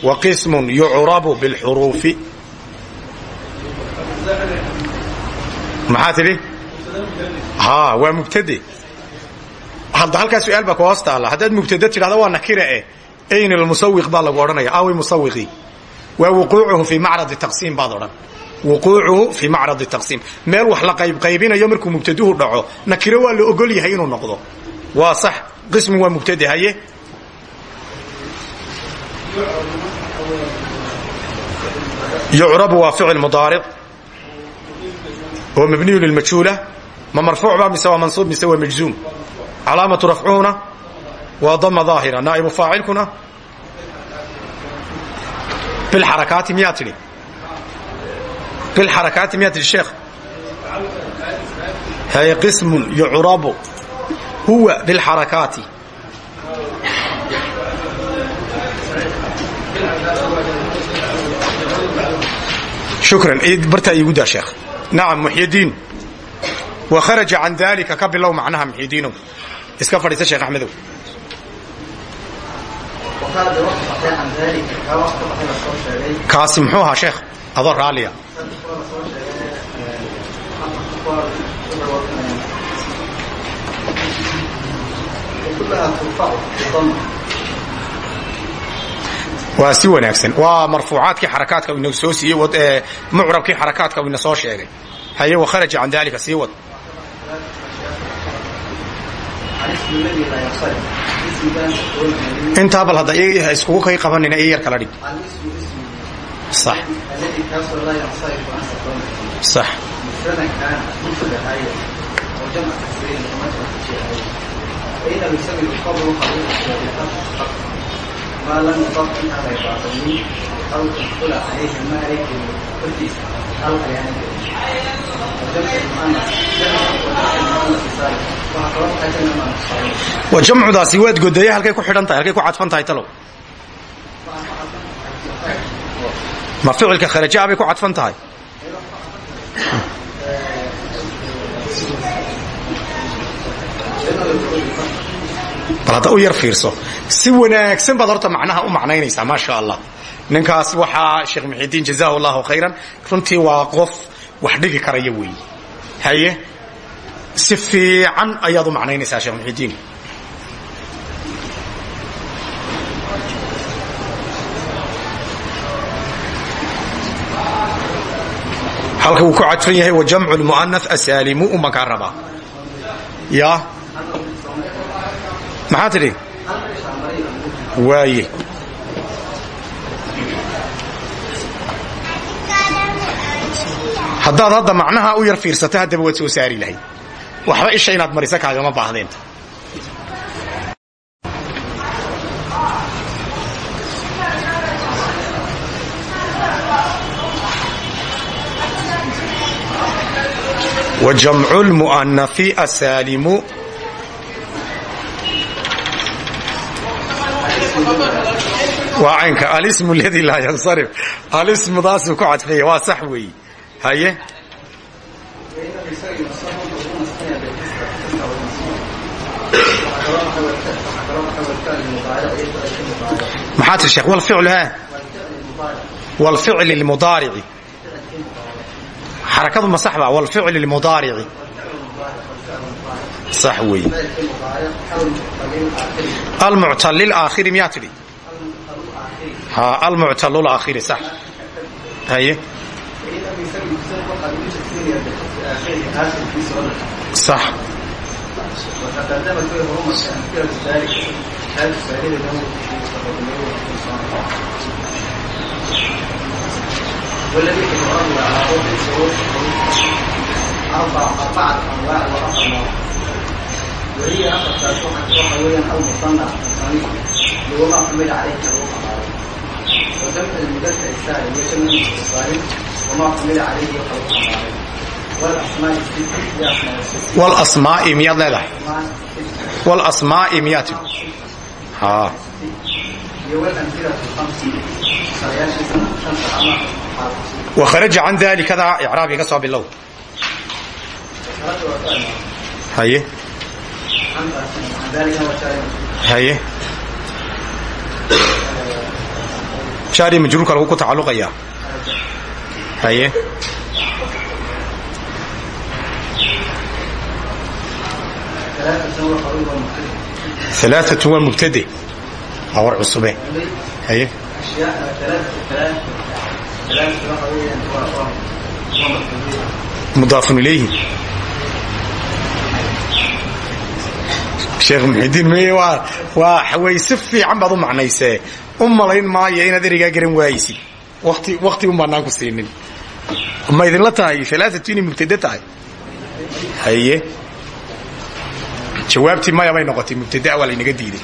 wa qismun yucrabu biاlxuruufi maxaa tidhi waa mubtade halkaa su'aal baa ku hoos taalla. Haddaad mubtade tidhahda waa nakira eh. Ayna almusawiq baa lagu odhanaya awi musawiqii waa wuquucuhu fii macradi taqsiim baad odhan. Wuquucuhu fii macradi taqsiim. Meel wax la qaybqaybinayo markuu mubtaduhu dhaco nakiro waa la ogol yahay inuu noqdo. Waa sax. Qismi waa mubtade haye? Yucrabu waa ficil mudaaric oo mabniyu lilmajhuula. Ma marfuuc ba mise waa mansuub mise waa majzuum calaamatu rafcuhuna waa dama daahira naa'ibu faacilkuna bilxarakaati miyaa tidhi? Bilxarakaati miyaa tidhi sheekh hay qismun yucrabu huwa bilxarakaati shukran bartaa iigu daa sheekh nacam muxyidiin wa kharaja can dalika ka bilow macnaha muxyidiinow iska fadhiisa sheekh axmedow kaasi muxuu ahaa sheekh adoo raaliya waa si wanaagsan. Waa marfuucaadkii xarakaadka ina soo siiyey mucrabkii xarakaadka ina soo sheegay. Haye wakharaja can dalika sii wad intaa bal hadda iskugu kay qabanina i yar kala dhig صح صح ما لم يضاف إلى غير أو تدخل عليه المالك بالقدس أو يعني wa jamcudaasi waad godaya halkay ku xidhan tahay halkay ku cadfan tahay talow ma ficilka kharaja bay ku cadfan tahay bal hadda u yar fiirso si wanaagsan baad horta macnaha u macnaynaysaa maa sha allah ninkaas waxaa sheekh muxidiin jazahu allahu khayran. Runtii waa qof wax dhigi karaya weeye haye? Si fiican ayaad u macnaynaysaa sheekh muxidiin halka uu ku cadfan yahay wa jamcu lmu'ana asaalimu uman kaa rabaa. Ya? Maxaa tidhi? Waaye haddaad hadda macnaha u yar fiirsato haddaba waad soo saari lahayd. Waxba isha inaad marisa kaagama baahdeen. Wajamcu lmu'anai asaalimu waa caynka. Alismu ladii laa yansarif. Alismudaasu ku cadfeeya waa sax weeye haye? Maxaa tiri sheekh walficlu ha? Walficli lmudaarici xarakadu ma sax ba? Walficli lmudaarici sax weeye almuctal lilaakhiri miyaa tidhi almuctal lilaakhiri sax. Haye صح وتقدمت به روما كأمثلة ذلك هل تساعد له والذي في الأرض على أرض الشروط أربع أربعة أنواع وأصل وهي أخذ تأسوحة وحويا أو مصنع صنيع لوضع حمل عليه كروح وتم المدفع السالم يشمل الصالح وما حمل عليه كروح والأسماء الستة هي أسماء الستة walasmaa'i miyaad leedahay walasmaa'i miyaa tidhi ha والأمثلة الخمس سياشي خمسة عامة wakharaja can dalikadaa icraabi ka soo bilow haye عن ذلك هو شاهد haye jaari majruurka lagu ku tacalluqayaa haye alaaatun waa mubtade waa war cusube haye mudaafun ilayhi. Sheekh muxidiin mey waa xawayse fiican baad u macnaysee u malayn maayo inaad ereygaa garan waayisid wati waqti un baanaan ku siinin ma idinla tahay alaatu inay mubtad tahay? Haye. Jawaabtii maya bay noqotay mubtada waa laynaga diiday.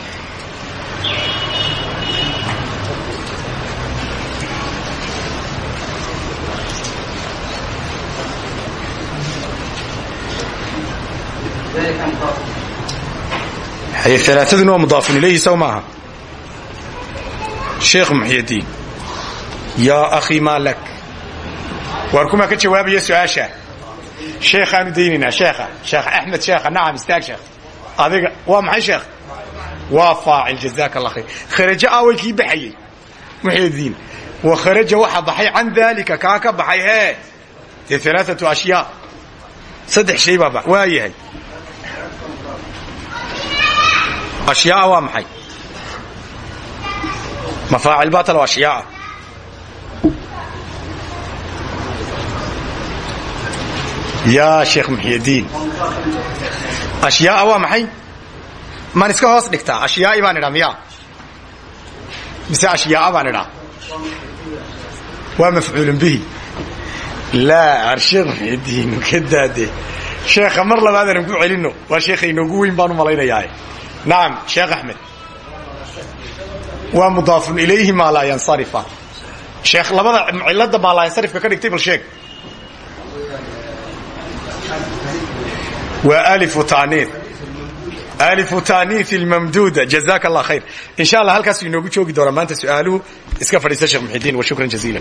Alaaaduna waa mudaafun ilayhi saw maaha. Sheekh muxyadiin yaa akhi maa lak? Waar kumaa ka jawaabaya su'aasha sheekhaanu daynaynaa sheekha sheekh axmed sheekha nacam istaag sheekh adiga waa maxay sheekh waa faacil jazaaka allah khayr kharajo aaway kii baxayey muxyadiin wa kharaja waxa baxay can daalika kaa ka baxay hee dee alaaatu ashyaa saddex shay baa ba waa yahay ashyaaa waa maxay mafaacil baa talo ashyaaa yaa sheekh muxyadiin ashyaaa waa maxay? Maan iska hoos dhigtaa ashyaai baan idhaa miyaa mise ashyaaa baan idhaa waa mafcuulun bihi. Laa sheekh muxyadiin ka daade. Sheekha mar labaadanan ku celinno. Waa sheekha inoogu weyn baan u malaynayaa nacam sheekh axmed waa mudaafun ilayhi maa laa yansarifa. Sheekh labada cilada maa laa yansarifka ka dhigtay bal sheeg waa taaniiث اlmamduuda jazaaka allah khayr in sha allah halkaasuu inoogu joogi doonaa maanta su'aaluhu iska fadhiista sheekh muxidiin wa shukran jaziila